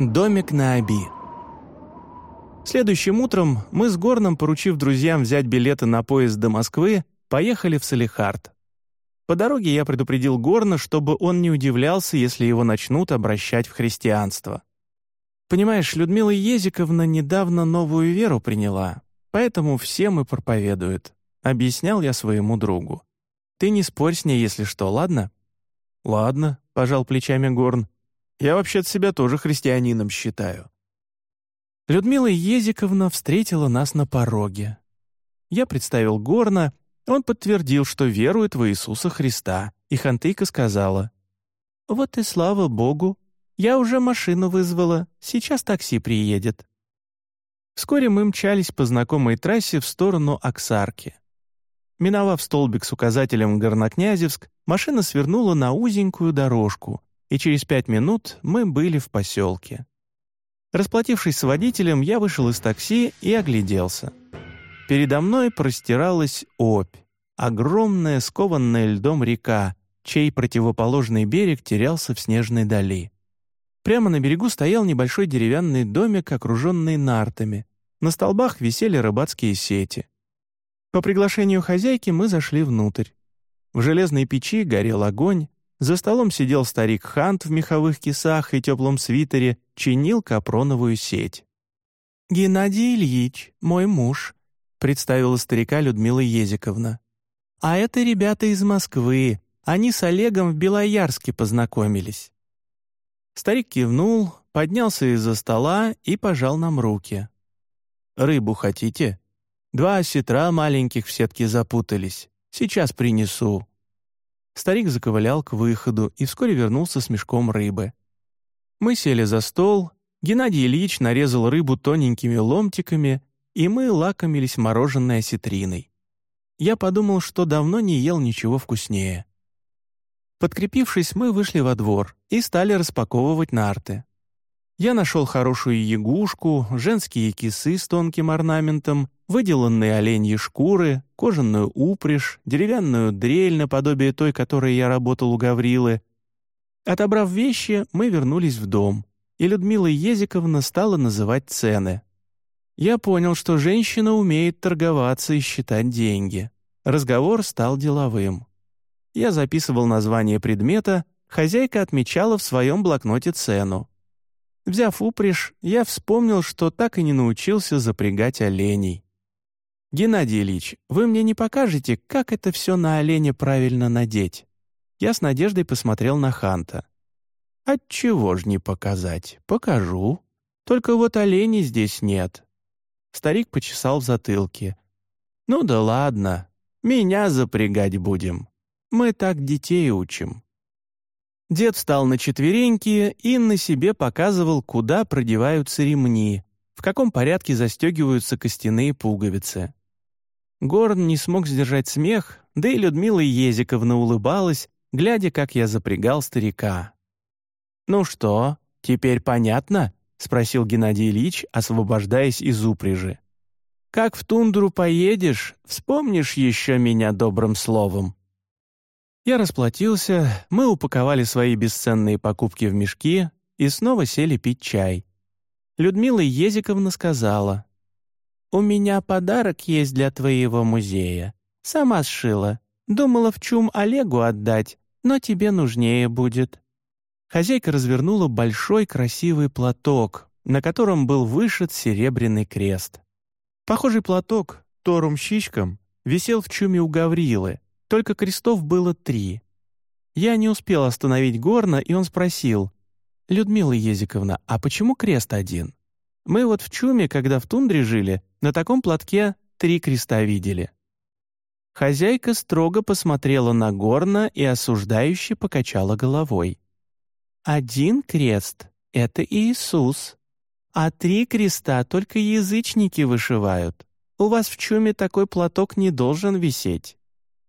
Домик на Оби. Следующим утром мы с Горном, поручив друзьям взять билеты на поезд до Москвы, поехали в Салихард. По дороге я предупредил Горна, чтобы он не удивлялся, если его начнут обращать в христианство. Понимаешь, Людмила Езиковна недавно новую веру приняла, поэтому всем и проповедует, объяснял я своему другу. Ты не спорь с ней, если что, ладно? Ладно, пожал плечами Горн. Я вообще-то себя тоже христианином считаю». Людмила Езиковна встретила нас на пороге. Я представил Горна, он подтвердил, что верует в Иисуса Христа, и Хантыйка сказала, «Вот и слава Богу, я уже машину вызвала, сейчас такси приедет». Вскоре мы мчались по знакомой трассе в сторону Оксарки. Миновав столбик с указателем Горнокнязевск, машина свернула на узенькую дорожку, и через пять минут мы были в поселке. Расплатившись с водителем, я вышел из такси и огляделся. Передо мной простиралась Обь, огромная скованная льдом река, чей противоположный берег терялся в снежной дали. Прямо на берегу стоял небольшой деревянный домик, окруженный нартами. На столбах висели рыбацкие сети. По приглашению хозяйки мы зашли внутрь. В железной печи горел огонь, за столом сидел старик Хант в меховых кисах и теплом свитере, чинил капроновую сеть. «Геннадий Ильич, мой муж», — представила старика Людмила Езиковна. «А это ребята из Москвы. Они с Олегом в Белоярске познакомились». Старик кивнул, поднялся из-за стола и пожал нам руки. «Рыбу хотите? Два осетра маленьких в сетке запутались. Сейчас принесу». Старик заковылял к выходу и вскоре вернулся с мешком рыбы. Мы сели за стол, Геннадий Ильич нарезал рыбу тоненькими ломтиками, и мы лакомились мороженой осетриной. Я подумал, что давно не ел ничего вкуснее. Подкрепившись, мы вышли во двор и стали распаковывать нарты. Я нашел хорошую ягушку, женские кисы с тонким орнаментом, выделанные оленьи шкуры, кожаную упряжь, деревянную дрель наподобие той, которой я работал у Гаврилы. Отобрав вещи, мы вернулись в дом, и Людмила Езиковна стала называть цены. Я понял, что женщина умеет торговаться и считать деньги. Разговор стал деловым. Я записывал название предмета, хозяйка отмечала в своем блокноте цену. Взяв упряжь, я вспомнил, что так и не научился запрягать оленей. «Геннадий Ильич, вы мне не покажете, как это все на оленя правильно надеть?» Я с надеждой посмотрел на Ханта. «Отчего ж не показать? Покажу. Только вот оленей здесь нет». Старик почесал в затылке. «Ну да ладно, меня запрягать будем. Мы так детей учим». Дед встал на четвереньки и на себе показывал, куда продеваются ремни, в каком порядке застегиваются костяные пуговицы. Горн не смог сдержать смех, да и Людмила Езиковна улыбалась, глядя, как я запрягал старика. «Ну что, теперь понятно?» — спросил Геннадий Ильич, освобождаясь из упряжи. «Как в тундру поедешь, вспомнишь еще меня добрым словом». Я расплатился, мы упаковали свои бесценные покупки в мешки и снова сели пить чай. Людмила Езиковна сказала, «У меня подарок есть для твоего музея. Сама сшила. Думала в чум Олегу отдать, но тебе нужнее будет». Хозяйка развернула большой красивый платок, на котором был вышит серебряный крест. Похожий платок, торум щичком, висел в чуме у Гаврилы, только крестов было три. Я не успел остановить Горна, и он спросил, «Людмила Езиковна, а почему крест один? Мы вот в Чуме, когда в тундре жили, на таком платке три креста видели». Хозяйка строго посмотрела на Горна и осуждающе покачала головой. «Один крест — это Иисус, а три креста только язычники вышивают. У вас в чуме такой платок не должен висеть.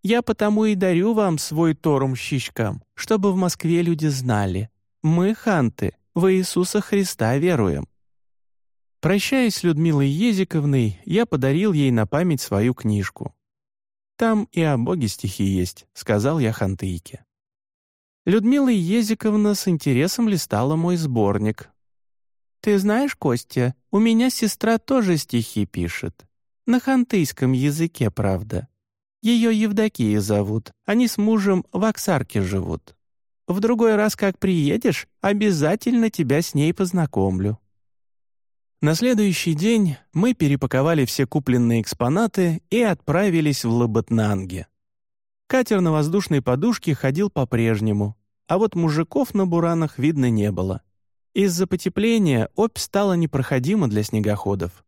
Я потому и дарю вам свой торум щичкам, чтобы в Москве люди знали. Мы, ханты, в Иисуса Христа веруем». Прощаясь с Людмилой Езиковной, я подарил ей на память свою книжку. «Там и о Боге стихи есть», — сказал я хантыйке. Людмила Езиковна с интересом листала мой сборник. «Ты знаешь, Костя, у меня сестра тоже стихи пишет. На хантыйском языке, правда. Ее Евдокия зовут, они с мужем в Оксарке живут. В другой раз, как приедешь, обязательно тебя с ней познакомлю». На следующий день мы перепаковали все купленные экспонаты и отправились в Лабытнанге. Катер на воздушной подушке ходил по-прежнему, а вот мужиков на буранах видно не было. Из-за потепления Обь стала непроходима для снегоходов.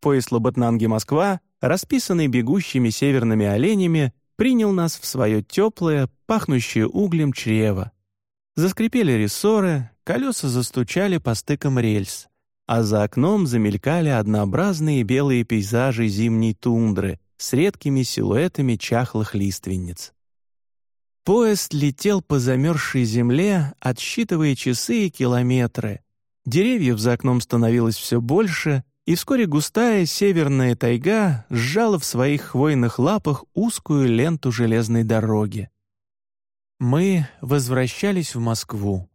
Поезд Лоботнанги-Москва, расписанный бегущими северными оленями, принял нас в свое теплое, пахнущее углем чрево. Заскрипели рессоры, колеса застучали по стыкам рельс, а за окном замелькали однообразные белые пейзажи зимней тундры с редкими силуэтами чахлых лиственниц. Поезд летел по замерзшей земле, отсчитывая часы и километры. Деревьев за окном становилось все больше, и вскоре густая северная тайга сжала в своих хвойных лапах узкую ленту железной дороги. Мы возвращались в Москву.